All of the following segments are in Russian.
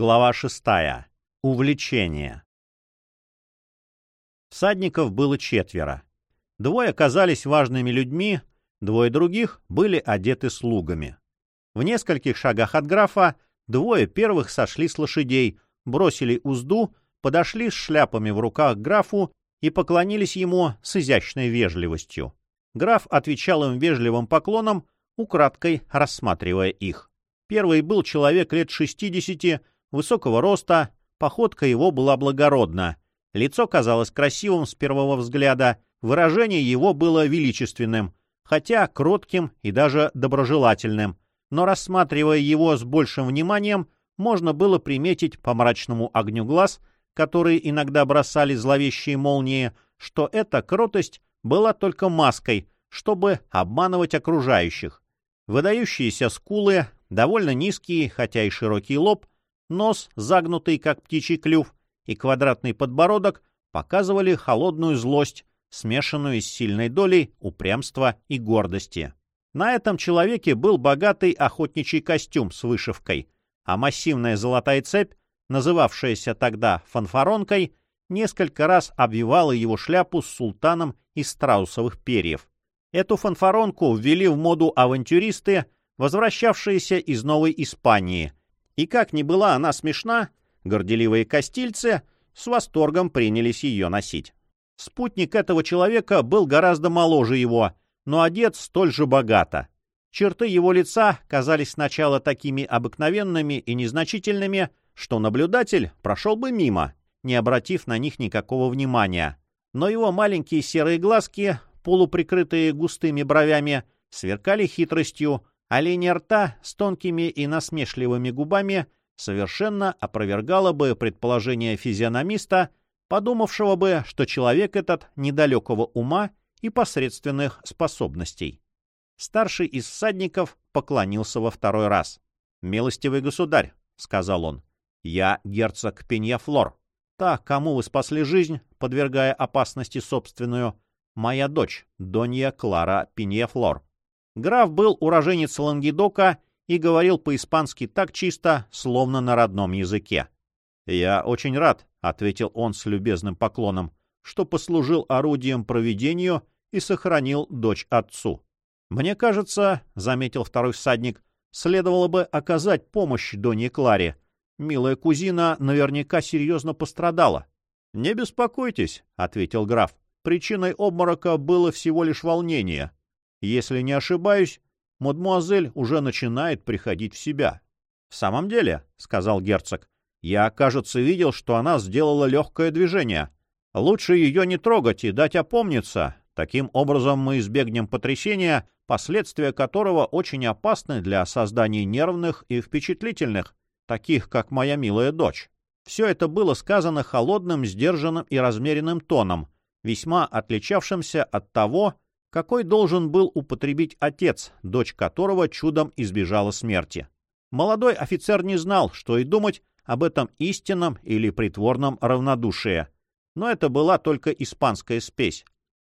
Глава шестая. Увлечение. Всадников было четверо. Двое оказались важными людьми, двое других были одеты слугами. В нескольких шагах от графа двое первых сошли с лошадей, бросили узду, подошли с шляпами в руках к графу и поклонились ему с изящной вежливостью. Граф отвечал им вежливым поклоном, украдкой рассматривая их. Первый был человек лет шестидесяти, высокого роста, походка его была благородна, лицо казалось красивым с первого взгляда, выражение его было величественным, хотя кротким и даже доброжелательным, но рассматривая его с большим вниманием, можно было приметить по мрачному огню глаз, которые иногда бросали зловещие молнии, что эта кротость была только маской, чтобы обманывать окружающих. Выдающиеся скулы, довольно низкий, хотя и широкий лоб, нос, загнутый, как птичий клюв, и квадратный подбородок показывали холодную злость, смешанную с сильной долей упрямства и гордости. На этом человеке был богатый охотничий костюм с вышивкой, а массивная золотая цепь, называвшаяся тогда фанфаронкой, несколько раз обвивала его шляпу с султаном из страусовых перьев. Эту фанфаронку ввели в моду авантюристы, возвращавшиеся из Новой Испании. И как ни была она смешна, горделивые костильцы с восторгом принялись ее носить. Спутник этого человека был гораздо моложе его, но одет столь же богато. Черты его лица казались сначала такими обыкновенными и незначительными, что наблюдатель прошел бы мимо, не обратив на них никакого внимания. Но его маленькие серые глазки, полуприкрытые густыми бровями, сверкали хитростью, а рта с тонкими и насмешливыми губами совершенно опровергала бы предположение физиономиста, подумавшего бы, что человек этот недалекого ума и посредственных способностей. Старший из всадников поклонился во второй раз. «Милостивый государь», — сказал он, — «я герцог Пеньяфлор. Та, кому вы спасли жизнь, подвергая опасности собственную, моя дочь, Донья Клара Пеньяфлор». Граф был уроженец Лангедока и говорил по-испански так чисто, словно на родном языке. «Я очень рад», — ответил он с любезным поклоном, что послужил орудием проведению и сохранил дочь отцу. «Мне кажется», — заметил второй всадник, — «следовало бы оказать помощь Доне Кларе. Милая кузина наверняка серьезно пострадала». «Не беспокойтесь», — ответил граф. «Причиной обморока было всего лишь волнение. Если не ошибаюсь, мадмуазель уже начинает приходить в себя». «В самом деле», — сказал герцог, — «я, кажется, видел, что она сделала легкое движение. Лучше ее не трогать и дать опомниться. Таким образом мы избегнем потрясения, последствия которого очень опасны для создания нервных и впечатлительных, таких как моя милая дочь. Все это было сказано холодным, сдержанным и размеренным тоном, весьма отличавшимся от того, какой должен был употребить отец, дочь которого чудом избежала смерти. Молодой офицер не знал, что и думать об этом истинном или притворном равнодушии. Но это была только испанская спесь.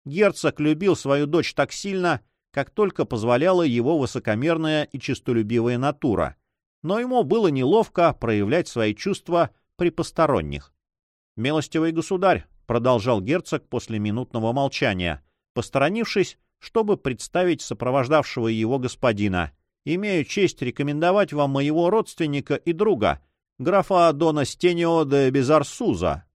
Герцог любил свою дочь так сильно, как только позволяла его высокомерная и честолюбивая натура, но ему было неловко проявлять свои чувства при посторонних. «Милостивый государь», — продолжал герцог после минутного молчания, посторонившись, чтобы представить сопровождавшего его господина, «имею честь рекомендовать вам моего родственника и друга, графа Дона Стенио де Безарсуза».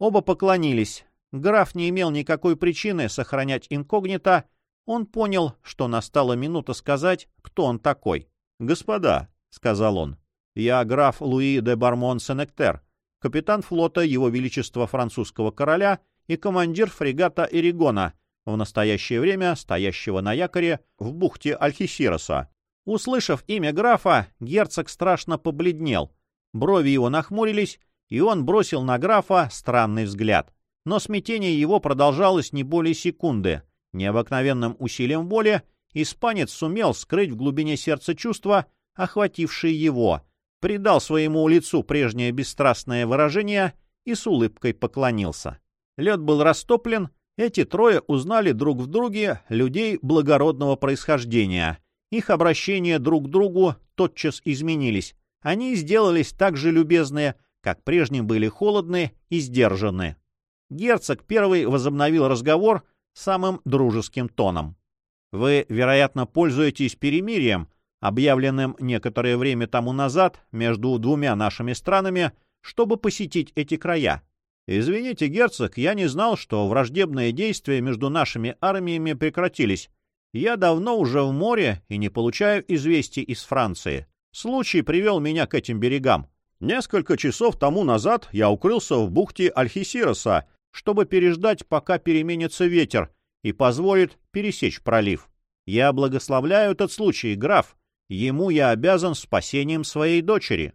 Оба поклонились. Граф не имел никакой причины сохранять инкогнито, он понял, что настала минута сказать, кто он такой. «Господа», — сказал он, — «я граф Луи де Бармон-Сенектер, капитан флота Его Величества французского короля и командир фрегата Эригона, в настоящее время стоящего на якоре в бухте Альхисироса». Услышав имя графа, герцог страшно побледнел. Брови его нахмурились, и он бросил на графа странный взгляд. Но смятение его продолжалось не более секунды. Необыкновенным усилием воли испанец сумел скрыть в глубине сердца чувства, охватившие его, придал своему лицу прежнее бесстрастное выражение и с улыбкой поклонился. Лед был растоплен, эти трое узнали друг в друге людей благородного происхождения. Их обращения друг к другу тотчас изменились. они сделались так же любезные, как прежним были холодны и сдержаны. Герцог первый возобновил разговор самым дружеским тоном. «Вы, вероятно, пользуетесь перемирием, объявленным некоторое время тому назад между двумя нашими странами, чтобы посетить эти края. Извините, герцог, я не знал, что враждебные действия между нашими армиями прекратились. Я давно уже в море и не получаю известий из Франции. Случай привел меня к этим берегам. Несколько часов тому назад я укрылся в бухте Альхисироса, чтобы переждать, пока переменится ветер и позволит пересечь пролив. Я благословляю этот случай, граф. Ему я обязан спасением своей дочери.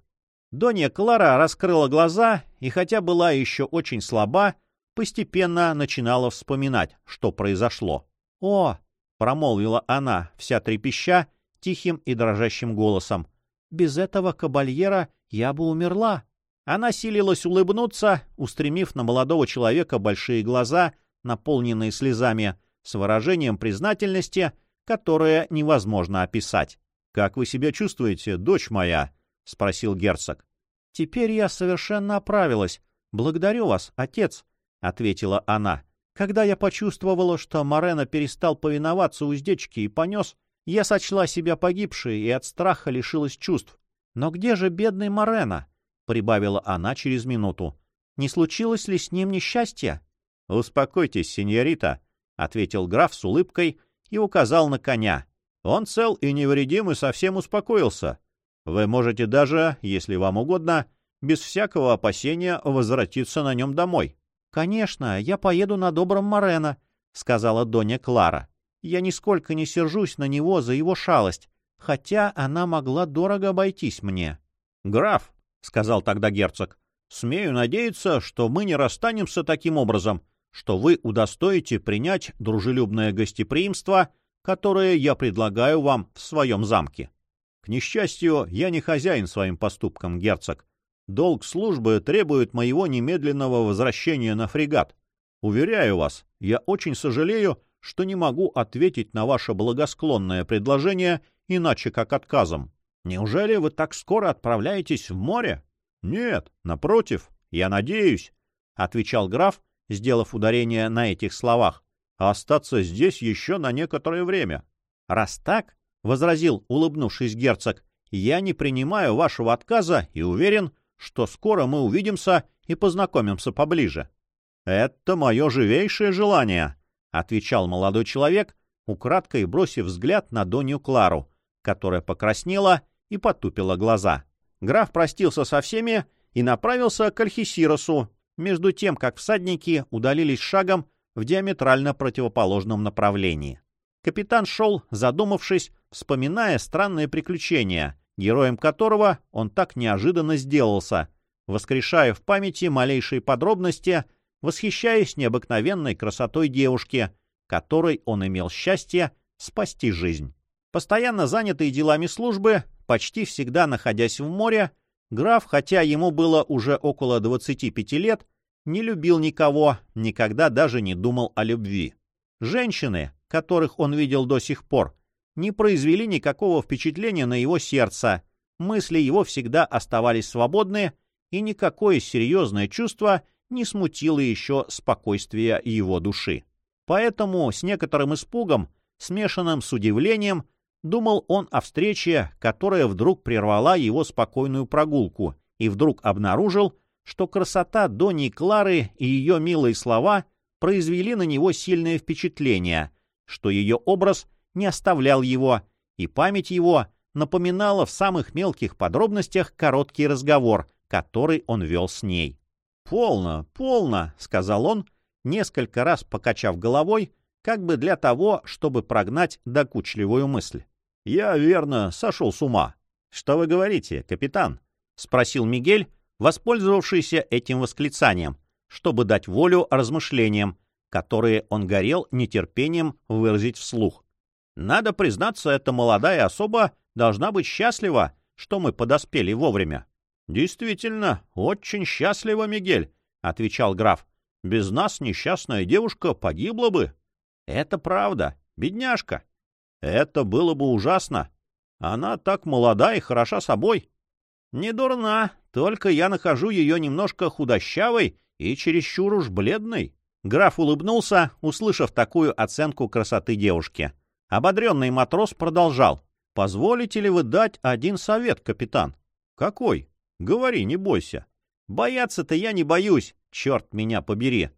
Донья Клара раскрыла глаза и, хотя была еще очень слаба, постепенно начинала вспоминать, что произошло. «О!» — промолвила она, вся трепеща, тихим и дрожащим голосом. «Без этого кабальера я бы умерла». Она силилась улыбнуться, устремив на молодого человека большие глаза, наполненные слезами, с выражением признательности, которое невозможно описать. «Как вы себя чувствуете, дочь моя?» — спросил герцог. — Теперь я совершенно оправилась. Благодарю вас, отец, — ответила она. Когда я почувствовала, что Морена перестал повиноваться уздечке и понес, я сочла себя погибшей и от страха лишилась чувств. Но где же бедный Морена? — прибавила она через минуту. — Не случилось ли с ним несчастье? — Успокойтесь, сеньорита, — ответил граф с улыбкой и указал на коня. Он цел и невредим и совсем успокоился. Вы можете даже, если вам угодно, без всякого опасения возвратиться на нем домой. — Конечно, я поеду на добром Морена, — сказала Доня Клара. — Я нисколько не сержусь на него за его шалость, хотя она могла дорого обойтись мне. — Граф, — сказал тогда герцог, — смею надеяться, что мы не расстанемся таким образом, что вы удостоите принять дружелюбное гостеприимство, которое я предлагаю вам в своем замке. К несчастью, я не хозяин своим поступкам, герцог. Долг службы требует моего немедленного возвращения на фрегат. Уверяю вас, я очень сожалею, что не могу ответить на ваше благосклонное предложение иначе как отказом. Неужели вы так скоро отправляетесь в море? Нет, напротив, я надеюсь, — отвечал граф, сделав ударение на этих словах, — остаться здесь еще на некоторое время. Раз так, — возразил, улыбнувшись герцог, — я не принимаю вашего отказа и уверен, что скоро мы увидимся и познакомимся поближе. — Это мое живейшее желание, — отвечал молодой человек, украдкой бросив взгляд на Донью Клару, которая покраснела и потупила глаза. Граф простился со всеми и направился к Альхисиросу, между тем, как всадники удалились шагом в диаметрально противоположном направлении. Капитан шел, задумавшись, вспоминая странные приключения, героем которого он так неожиданно сделался, воскрешая в памяти малейшие подробности, восхищаясь необыкновенной красотой девушки, которой он имел счастье спасти жизнь. Постоянно занятый делами службы, почти всегда находясь в море, граф, хотя ему было уже около 25 лет, не любил никого, никогда даже не думал о любви. Женщины, которых он видел до сих пор, не произвели никакого впечатления на его сердце, мысли его всегда оставались свободны, и никакое серьезное чувство не смутило еще спокойствие его души. Поэтому с некоторым испугом, смешанным с удивлением, думал он о встрече, которая вдруг прервала его спокойную прогулку, и вдруг обнаружил, что красота Дони Клары и ее милые слова произвели на него сильное впечатление, что ее образ не оставлял его, и память его напоминала в самых мелких подробностях короткий разговор, который он вел с ней. «Полно, полно», — сказал он, несколько раз покачав головой, как бы для того, чтобы прогнать докучливую мысль. «Я, верно, сошел с ума». «Что вы говорите, капитан?» — спросил Мигель, воспользовавшийся этим восклицанием, чтобы дать волю размышлениям, которые он горел нетерпением выразить вслух. Надо признаться, эта молодая особа должна быть счастлива, что мы подоспели вовремя. — Действительно, очень счастлива, Мигель, — отвечал граф. — Без нас несчастная девушка погибла бы. — Это правда, бедняжка. — Это было бы ужасно. Она так молода и хороша собой. Не дурна, только я нахожу ее немножко худощавой и чересчур уж бледной. Граф улыбнулся, услышав такую оценку красоты девушки. Ободренный матрос продолжал. «Позволите ли вы дать один совет, капитан?» «Какой? Говори, не бойся». «Бояться-то я не боюсь, черт меня побери.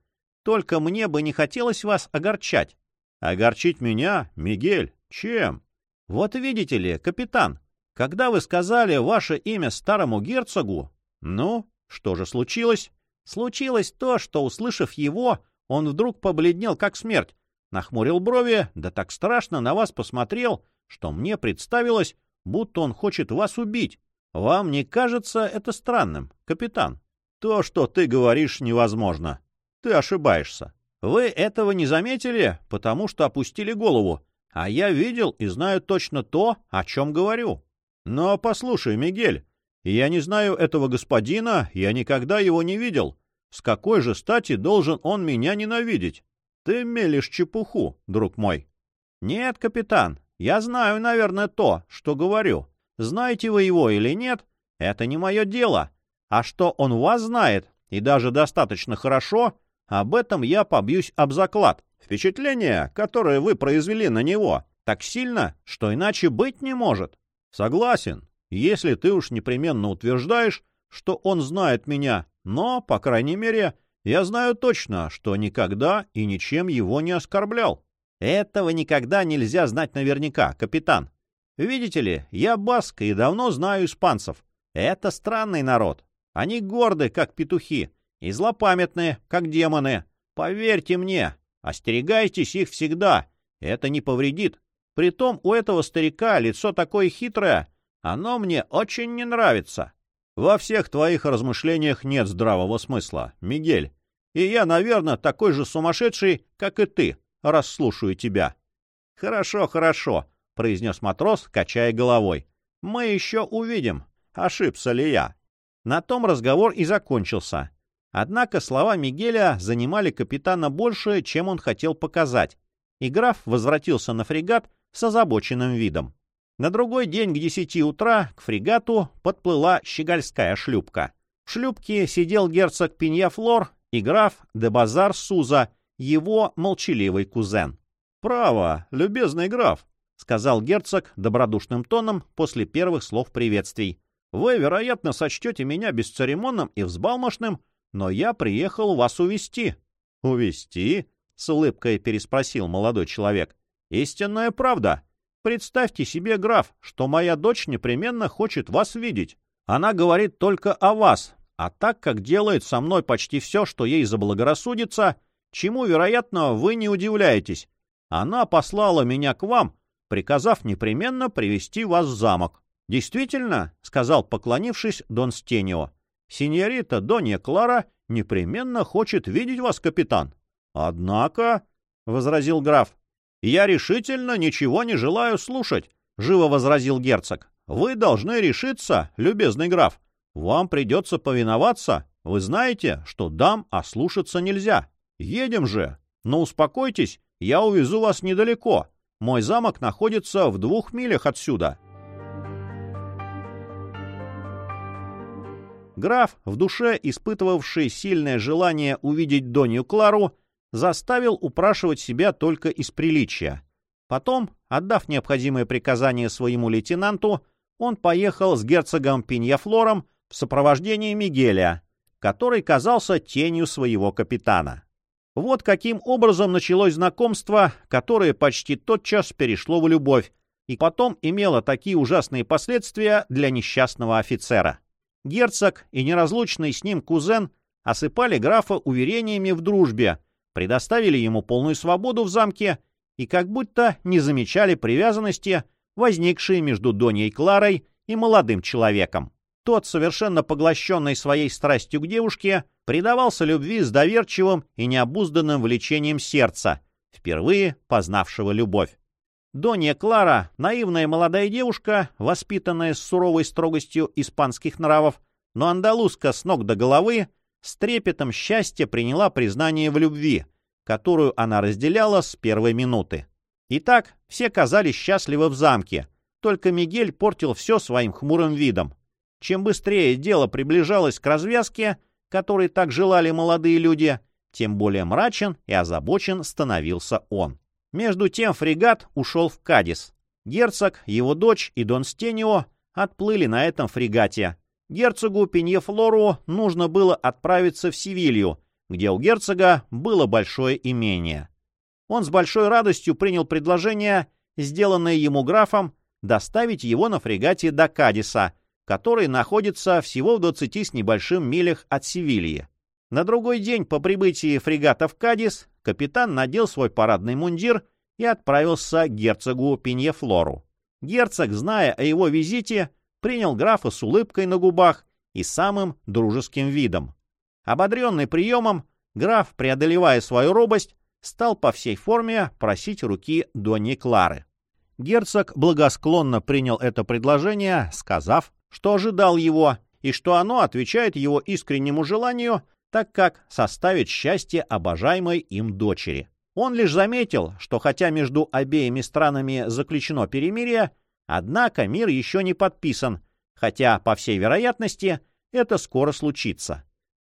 Только мне бы не хотелось вас огорчать». «Огорчить меня, Мигель? Чем?» «Вот видите ли, капитан, когда вы сказали ваше имя старому герцогу...» «Ну, что же случилось?» «Случилось то, что, услышав его, он вдруг побледнел, как смерть, нахмурил брови, да так страшно на вас посмотрел, что мне представилось, будто он хочет вас убить. Вам не кажется это странным, капитан? То, что ты говоришь, невозможно. Ты ошибаешься. Вы этого не заметили, потому что опустили голову, а я видел и знаю точно то, о чем говорю. Но послушай, Мигель, я не знаю этого господина, я никогда его не видел. С какой же стати должен он меня ненавидеть? Ты мелешь чепуху, друг мой. Нет, капитан, я знаю, наверное, то, что говорю. Знаете вы его или нет, это не мое дело. А что он вас знает, и даже достаточно хорошо, об этом я побьюсь об заклад. Впечатление, которое вы произвели на него, так сильно, что иначе быть не может. Согласен, если ты уж непременно утверждаешь, что он знает меня, но, по крайней мере, я знаю точно, что никогда и ничем его не оскорблял. Этого никогда нельзя знать наверняка, капитан. Видите ли, я баск и давно знаю испанцев. Это странный народ. Они горды, как петухи, и злопамятные, как демоны. Поверьте мне, остерегайтесь их всегда. Это не повредит. Притом у этого старика лицо такое хитрое. Оно мне очень не нравится. Во всех твоих размышлениях нет здравого смысла, Мигель. И я, наверное, такой же сумасшедший, как и ты, раз слушаю тебя. — Хорошо, хорошо, — произнес матрос, качая головой. — Мы еще увидим, ошибся ли я. На том разговор и закончился. Однако слова Мигеля занимали капитана больше, чем он хотел показать, и граф возвратился на фрегат с озабоченным видом. На другой день к десяти утра к фрегату подплыла щегольская шлюпка. В шлюпке сидел герцог Пиньяфлор и граф де Базар Суза, его молчаливый кузен. «Право, любезный граф», — сказал герцог добродушным тоном после первых слов приветствий. «Вы, вероятно, сочтете меня бесцеремонным и взбалмошным, но я приехал вас увести «Увести?» — с улыбкой переспросил молодой человек. «Истинная правда. Представьте себе, граф, что моя дочь непременно хочет вас видеть. Она говорит только о вас, а так как делает со мной почти все, что ей заблагорассудится, чему, вероятно, вы не удивляетесь, она послала меня к вам, приказав непременно привести вас в замок. «Действительно», — сказал, поклонившись, Дон Стенио, — «синьорита Донья Клара непременно хочет видеть вас, капитан». «Однако», — возразил граф, «Я решительно ничего не желаю слушать», — живо возразил герцог. «Вы должны решиться, любезный граф. Вам придется повиноваться. Вы знаете, что дам ослушаться нельзя. Едем же. Но успокойтесь, я увезу вас недалеко. Мой замок находится в двух милях отсюда». Граф, в душе испытывавший сильное желание увидеть Донью Клару, заставил упрашивать себя только из приличия. Потом, отдав необходимое приказание своему лейтенанту, он поехал с герцогом Пиньяфлором в сопровождении Мигеля, который казался тенью своего капитана. Вот каким образом началось знакомство, которое почти тотчас перешло в любовь, и потом имело такие ужасные последствия для несчастного офицера. Герцог и неразлучный с ним кузен осыпали графа уверениями в дружбе, предоставили ему полную свободу в замке и как будто не замечали привязанности, возникшие между Доней Кларой и молодым человеком. Тот, совершенно поглощенный своей страстью к девушке, предавался любви с доверчивым и необузданным влечением сердца, впервые познавшего любовь. Донья Клара, наивная молодая девушка, воспитанная с суровой строгостью испанских нравов, но андалузка с ног до головы, с трепетом счастья приняла признание в любви, которую она разделяла с первой минуты. Итак, все казались счастливы в замке, только Мигель портил все своим хмурым видом. Чем быстрее дело приближалось к развязке, которой так желали молодые люди, тем более мрачен и озабочен становился он. Между тем фрегат ушел в Кадис. Герцог, его дочь и Дон Стенио отплыли на этом фрегате. Герцогу Пеньефлору нужно было отправиться в Севилью, где у герцога было большое имение. Он с большой радостью принял предложение, сделанное ему графом, доставить его на фрегате до Кадиса, который находится всего в двадцати с небольшим милях от Севильи. На другой день по прибытии фрегата в Кадис капитан надел свой парадный мундир и отправился к герцогу Пеньефлору. Герцог, зная о его визите, принял графа с улыбкой на губах и самым дружеским видом. Ободренный приемом, граф, преодолевая свою робость, стал по всей форме просить руки Донни Клары. Герцог благосклонно принял это предложение, сказав, что ожидал его и что оно отвечает его искреннему желанию, так как составит счастье обожаемой им дочери. Он лишь заметил, что хотя между обеими странами заключено перемирие, однако мир еще не подписан, хотя, по всей вероятности, это скоро случится.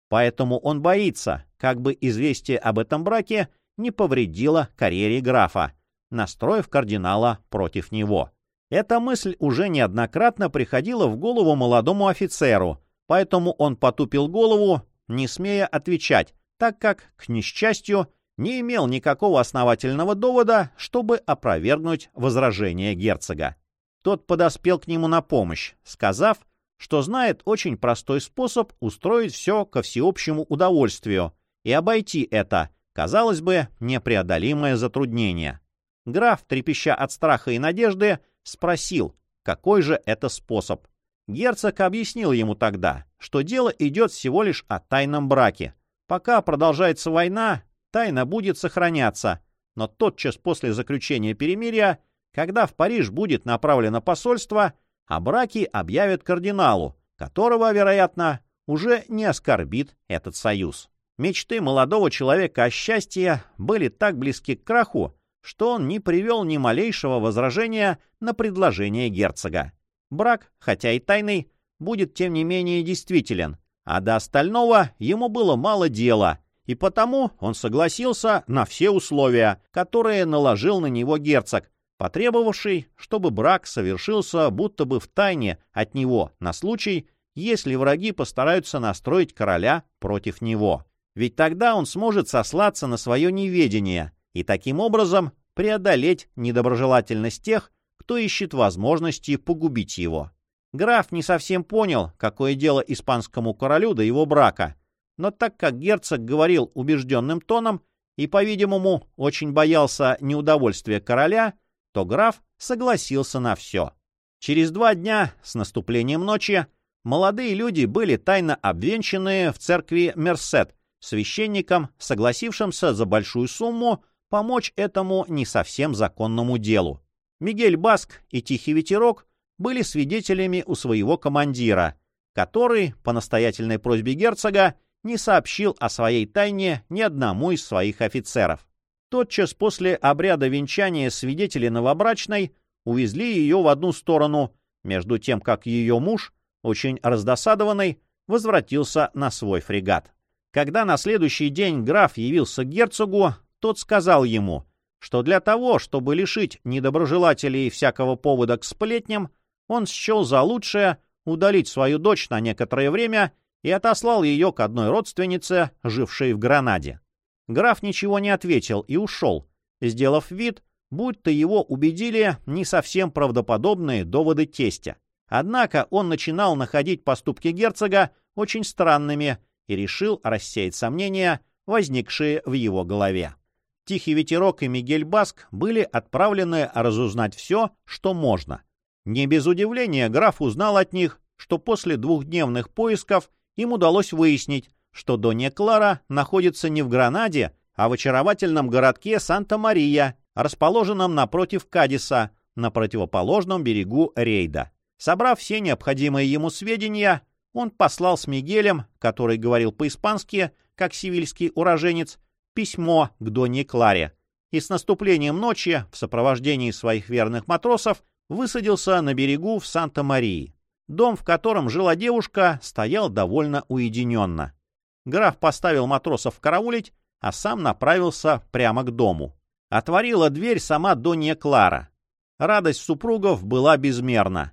Поэтому он боится, как бы известие об этом браке не повредило карьере графа, настроив кардинала против него. Эта мысль уже неоднократно приходила в голову молодому офицеру, поэтому он потупил голову, не смея отвечать, так как, к несчастью, не имел никакого основательного довода, чтобы опровергнуть возражение герцога. Тот подоспел к нему на помощь, сказав, что знает очень простой способ устроить все ко всеобщему удовольствию и обойти это, казалось бы, непреодолимое затруднение. Граф, трепеща от страха и надежды, спросил, какой же это способ. Герцог объяснил ему тогда, что дело идет всего лишь о тайном браке. Пока продолжается война, тайна будет сохраняться, но тотчас после заключения перемирия, когда в Париж будет направлено посольство, о браке объявят кардиналу, которого, вероятно, уже не оскорбит этот союз. Мечты молодого человека о счастье были так близки к краху, что он не привел ни малейшего возражения на предложение герцога. Брак, хотя и тайный, будет тем не менее действителен, а до остального ему было мало дела — и потому он согласился на все условия, которые наложил на него герцог, потребовавший, чтобы брак совершился будто бы в тайне от него на случай, если враги постараются настроить короля против него. Ведь тогда он сможет сослаться на свое неведение и таким образом преодолеть недоброжелательность тех, кто ищет возможности погубить его. Граф не совсем понял, какое дело испанскому королю до его брака, но так как герцог говорил убежденным тоном и, по-видимому, очень боялся неудовольствия короля, то граф согласился на все. Через два дня, с наступлением ночи, молодые люди были тайно обвенчаны в церкви Мерсет священником, согласившимся за большую сумму помочь этому не совсем законному делу. Мигель Баск и Тихий Ветерок были свидетелями у своего командира, который, по настоятельной просьбе герцога, не сообщил о своей тайне ни одному из своих офицеров. Тотчас после обряда венчания свидетели новобрачной увезли ее в одну сторону, между тем как ее муж, очень раздосадованный, возвратился на свой фрегат. Когда на следующий день граф явился к герцогу, тот сказал ему, что для того, чтобы лишить недоброжелателей всякого повода к сплетням, он счел за лучшее удалить свою дочь на некоторое время и отослал ее к одной родственнице, жившей в Гранаде. Граф ничего не ответил и ушел, сделав вид, будто его убедили не совсем правдоподобные доводы тестя. Однако он начинал находить поступки герцога очень странными и решил рассеять сомнения, возникшие в его голове. Тихий ветерок и Мигель Баск были отправлены разузнать все, что можно. Не без удивления граф узнал от них, что после двухдневных поисков им удалось выяснить, что Донья Клара находится не в Гранаде, а в очаровательном городке Санта-Мария, расположенном напротив Кадиса, на противоположном берегу Рейда. Собрав все необходимые ему сведения, он послал с Мигелем, который говорил по-испански, как сивильский уроженец, письмо к Донье Кларе, и с наступлением ночи в сопровождении своих верных матросов высадился на берегу в Санта-Марии. Дом, в котором жила девушка, стоял довольно уединенно. Граф поставил матросов караулить, а сам направился прямо к дому. Отворила дверь сама Донья Клара. Радость супругов была безмерна.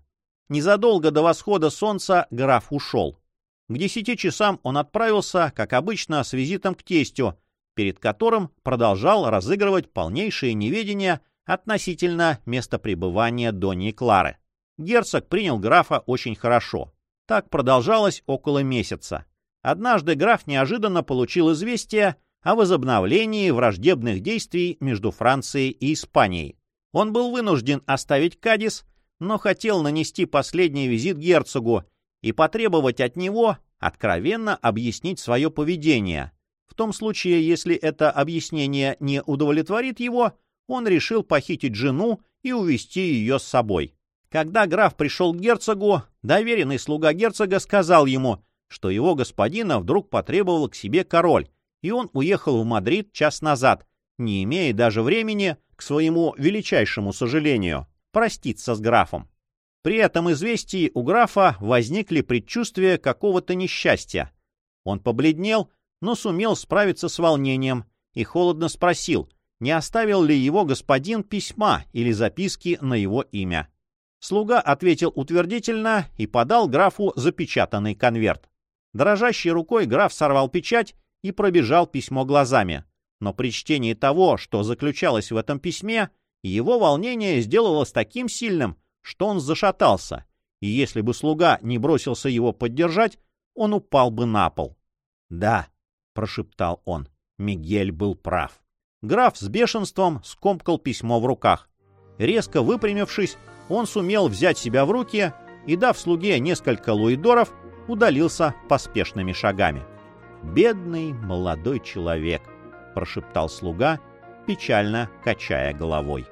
Незадолго до восхода солнца граф ушел. К десяти часам он отправился, как обычно, с визитом к тестю, перед которым продолжал разыгрывать полнейшее неведение относительно места пребывания Доньи Клары. Герцог принял графа очень хорошо. Так продолжалось около месяца. Однажды граф неожиданно получил известие о возобновлении враждебных действий между Францией и Испанией. Он был вынужден оставить Кадис, но хотел нанести последний визит герцогу и потребовать от него откровенно объяснить свое поведение. В том случае, если это объяснение не удовлетворит его, он решил похитить жену и увести ее с собой. Когда граф пришел к герцогу, доверенный слуга герцога сказал ему, что его господина вдруг потребовал к себе король, и он уехал в Мадрид час назад, не имея даже времени, к своему величайшему сожалению, проститься с графом. При этом известии у графа возникли предчувствия какого-то несчастья. Он побледнел, но сумел справиться с волнением и холодно спросил, не оставил ли его господин письма или записки на его имя. Слуга ответил утвердительно и подал графу запечатанный конверт. Дрожащей рукой граф сорвал печать и пробежал письмо глазами. Но при чтении того, что заключалось в этом письме, его волнение сделалось таким сильным, что он зашатался, и если бы слуга не бросился его поддержать, он упал бы на пол. «Да», — прошептал он, — Мигель был прав. Граф с бешенством скомкал письмо в руках. Резко выпрямившись, он сумел взять себя в руки и, дав слуге несколько луидоров, удалился поспешными шагами. «Бедный молодой человек», — прошептал слуга, печально качая головой.